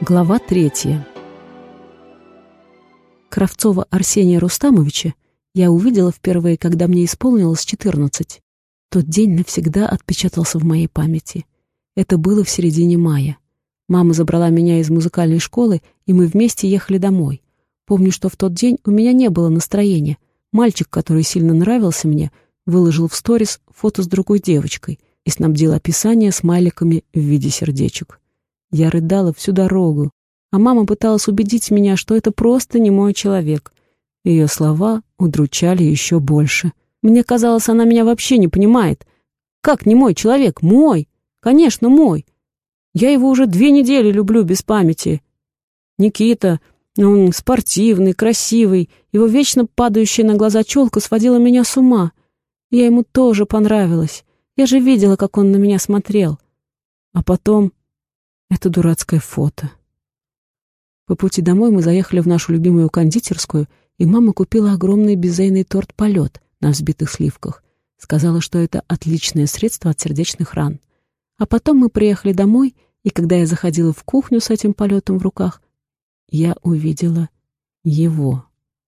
Глава третья. Кравцова Арсения Рустамовича я увидела впервые, когда мне исполнилось 14. Тот день навсегда отпечатался в моей памяти. Это было в середине мая. Мама забрала меня из музыкальной школы, и мы вместе ехали домой. Помню, что в тот день у меня не было настроения. Мальчик, который сильно нравился мне, выложил в сторис фото с другой девочкой и снабдил описание смайликами в виде сердечек. Я рыдала всю дорогу, а мама пыталась убедить меня, что это просто не мой человек. Ее слова удручали еще больше. Мне казалось, она меня вообще не понимает. Как не мой человек? Мой! Конечно, мой! Я его уже две недели люблю без памяти. Никита, он спортивный, красивый, его вечно падающая на глаза челка сводила меня с ума. Я ему тоже понравилась. Я же видела, как он на меня смотрел. А потом это дурацкое фото. По пути домой мы заехали в нашу любимую кондитерскую, и мама купила огромный безейный торт «Полет» на взбитых сливках. Сказала, что это отличное средство от сердечных ран. А потом мы приехали домой, и когда я заходила в кухню с этим полетом в руках, я увидела его.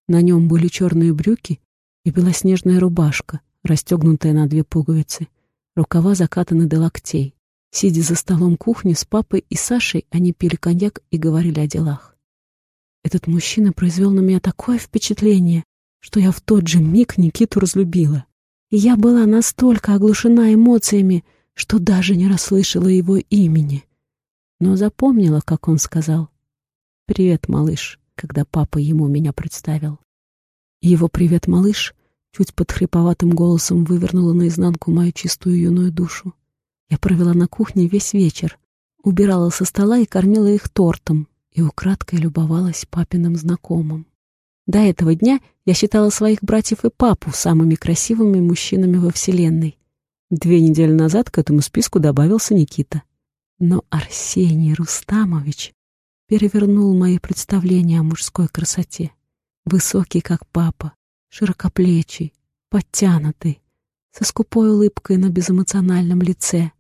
На нем были черные брюки и белоснежная рубашка, расстегнутая на две пуговицы. Рукава закатаны до локтей. Сидя за столом кухни с папой и Сашей, они пили коньяк и говорили о делах. Этот мужчина произвел на меня такое впечатление, что я в тот же миг Никиту разлюбила. И я была настолько оглушена эмоциями, что даже не расслышала его имени. Но запомнила, как он сказал «Привет, малыш», когда папа ему меня представил. Его «Привет, малыш» чуть под хриповатым голосом вывернула наизнанку мою чистую юную душу. Я провела на кухне весь вечер, убирала со стола и кормила их тортом, и украдкой любовалась папиным знакомым. До этого дня я считала своих братьев и папу самыми красивыми мужчинами во Вселенной. Две недели назад к этому списку добавился Никита. Но Арсений Рустамович перевернул мои представления о мужской красоте. Высокий, как папа, широкоплечий, подтянутый, со скупой улыбкой на безэмоциональном лице,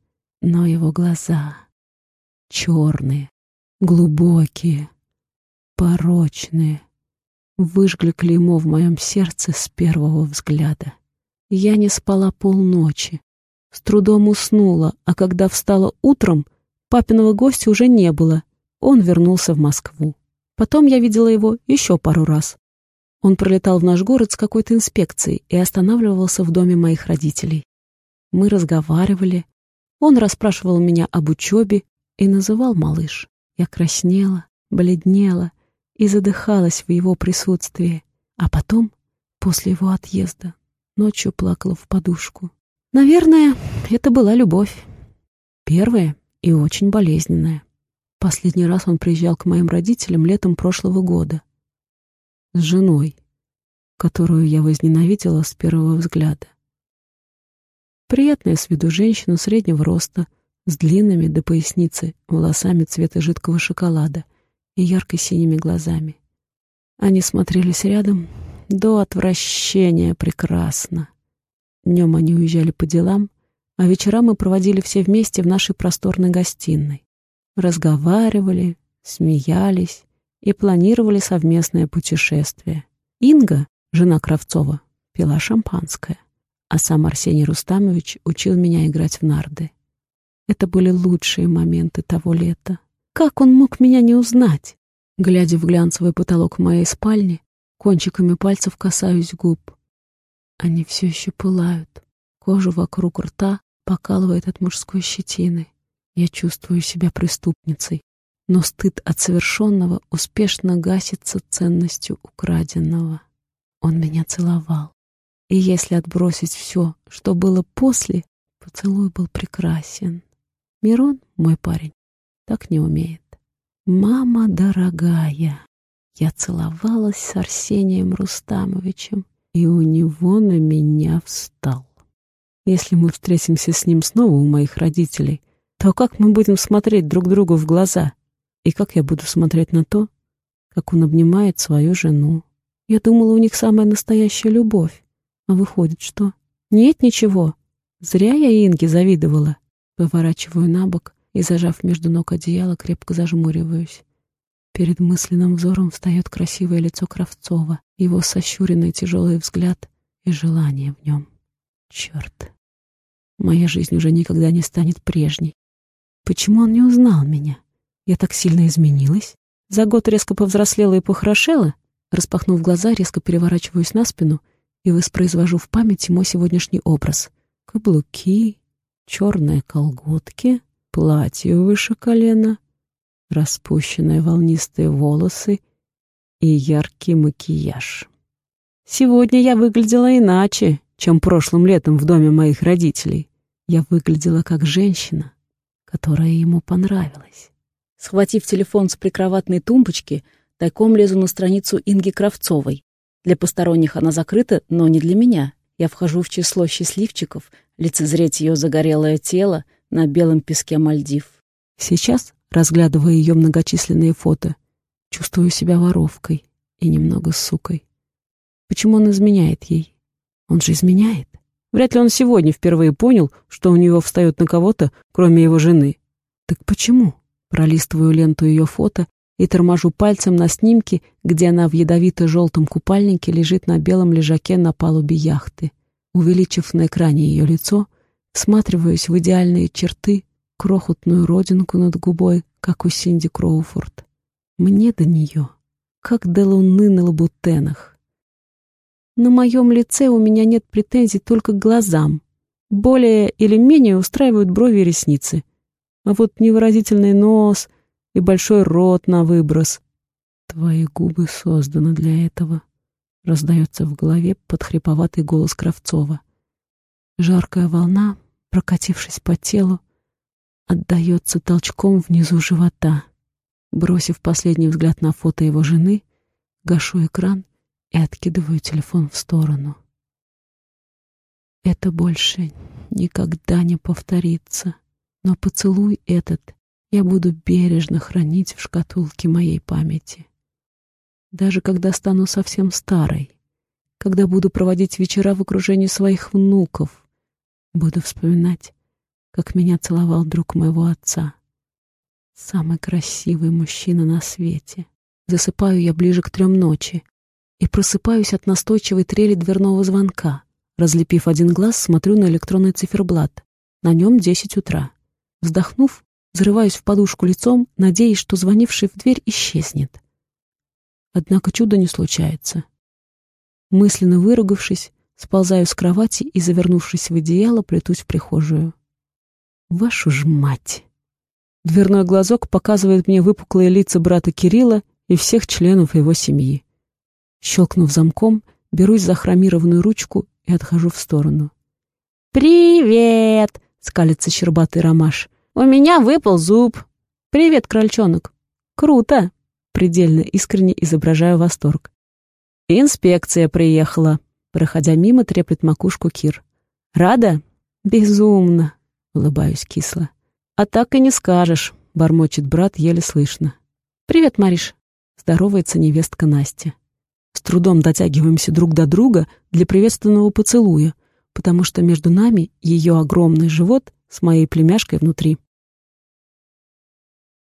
но его глаза черные, глубокие, порочные, выжгли клеймо в моем сердце с первого взгляда. Я не спала полночи, с трудом уснула, а когда встала утром, папиного гостя уже не было, он вернулся в Москву. Потом я видела его еще пару раз. Он пролетал в наш город с какой-то инспекцией и останавливался в доме моих родителей. Мы разговаривали. Он расспрашивал меня об учебе и называл малыш. Я краснела, бледнела и задыхалась в его присутствии. А потом, после его отъезда, ночью плакала в подушку. Наверное, это была любовь. Первая и очень болезненная. Последний раз он приезжал к моим родителям летом прошлого года с женой, которую я возненавидела с первого взгляда. Приятная с виду женщина среднего роста, с длинными до поясницы волосами цвета жидкого шоколада и ярко-синими глазами. Они смотрелись рядом до отвращения прекрасно. Днем они уезжали по делам, а вечера мы проводили все вместе в нашей просторной гостиной. Разговаривали, смеялись, и планировали совместное путешествие. Инга, жена Кравцова, пила шампанское, а сам Арсений Рустамович учил меня играть в нарды. Это были лучшие моменты того лета. Как он мог меня не узнать? Глядя в глянцевый потолок моей спальни, кончиками пальцев касаюсь губ. Они все еще пылают. Кожа вокруг рта покалывает от мужской щетины. Я чувствую себя преступницей, но стыд от совершенного успешно гасится ценностью украденного. Он меня целовал. И если отбросить все, что было после, поцелуй был прекрасен. Мирон, мой парень, так не умеет. «Мама дорогая!» Я целовалась с Арсением Рустамовичем, и у него на меня встал. Если мы встретимся с ним снова у моих родителей, то как мы будем смотреть друг другу в глаза — и как я буду смотреть на то, как он обнимает свою жену? Я думала, у них самая настоящая любовь. А выходит, что? Нет ничего. Зря я Инге завидовала. Поворачиваю на бок и, зажав между ног одеяло, крепко зажмуриваюсь. Перед мысленным взором встает красивое лицо Кравцова, его сощуренный тяжелый взгляд и желание в нем. Черт. Моя жизнь уже никогда не станет прежней. Почему он не узнал меня? Я так сильно изменилась? За год резко повзрослела и похорошела? Распахнув глаза, резко переворачиваюсь на спину и воспроизвожу в памяти мой сегодняшний образ. Каблуки, черные колготки, платье выше колена, распущенные волнистые волосы и яркий макияж. Сегодня я выглядела иначе, чем прошлым летом в доме моих родителей. Я выглядела как женщина, которая ему понравилась. Схватив телефон с прикроватной тумбочки, тайком лезу на страницу Инги Кравцовой. Для посторонних она закрыта, но не для меня. Я вхожу в число счастливчиков, лицезреть ее загорелое тело на белом песке Мальдив. Сейчас, разглядывая ее многочисленные фото, чувствую себя воровкой и немного сукой. Почему он изменяет ей? Он же изменяет. Вряд ли он сегодня впервые понял, что у него встает на кого-то, кроме его жены. Так почему? Пролистываю ленту ее фото и торможу пальцем на снимке, где она в ядовито-желтом купальнике лежит на белом лежаке на палубе яхты. Увеличив на экране ее лицо, всматриваюсь в идеальные черты, крохотную родинку над губой, как у Синди Кроуфорд. Мне до нее, как до луны на лабутенах. На моем лице у меня нет претензий только к глазам. Более или менее устраивают брови и ресницы. А вот невыразительный нос и большой рот на выброс. Твои губы созданы для этого. Раздается в голове подхриповатый голос Кравцова. Жаркая волна, прокатившись по телу, отдается толчком внизу живота. Бросив последний взгляд на фото его жены, гашу экран и откидываю телефон в сторону. Это больше никогда не повторится, но поцелуй этот я буду бережно хранить в шкатулке моей памяти. Даже когда стану совсем старой, когда буду проводить вечера в окружении своих внуков, буду вспоминать, как меня целовал друг моего отца. Самый красивый мужчина на свете. Засыпаю я ближе к трем ночи, и просыпаюсь от настойчивой трели дверного звонка. Разлепив один глаз, смотрю на электронный циферблат. На нем десять утра. Вздохнув, взрываюсь в подушку лицом, надеясь, что звонивший в дверь исчезнет. Однако чудо не случается. Мысленно выругавшись, сползаю с кровати и, завернувшись в одеяло, плетусь в прихожую. Вашу ж мать! Дверной глазок показывает мне выпуклые лица брата Кирилла и всех членов его семьи. Щелкнув замком, берусь за хромированную ручку и отхожу в сторону. «Привет!» — скалится щербатый ромаш. «У меня выпал зуб!» «Привет, крольчонок!» «Круто!» — предельно искренне изображаю восторг. «Инспекция приехала!» Проходя мимо, треплет макушку Кир. «Рада?» «Безумно!» — улыбаюсь кисло. «А так и не скажешь!» — бормочет брат еле слышно. «Привет, Мариш!» — здоровается невестка Настя. С трудом дотягиваемся друг до друга для приветственного поцелуя, потому что между нами ее огромный живот с моей племяшкой внутри.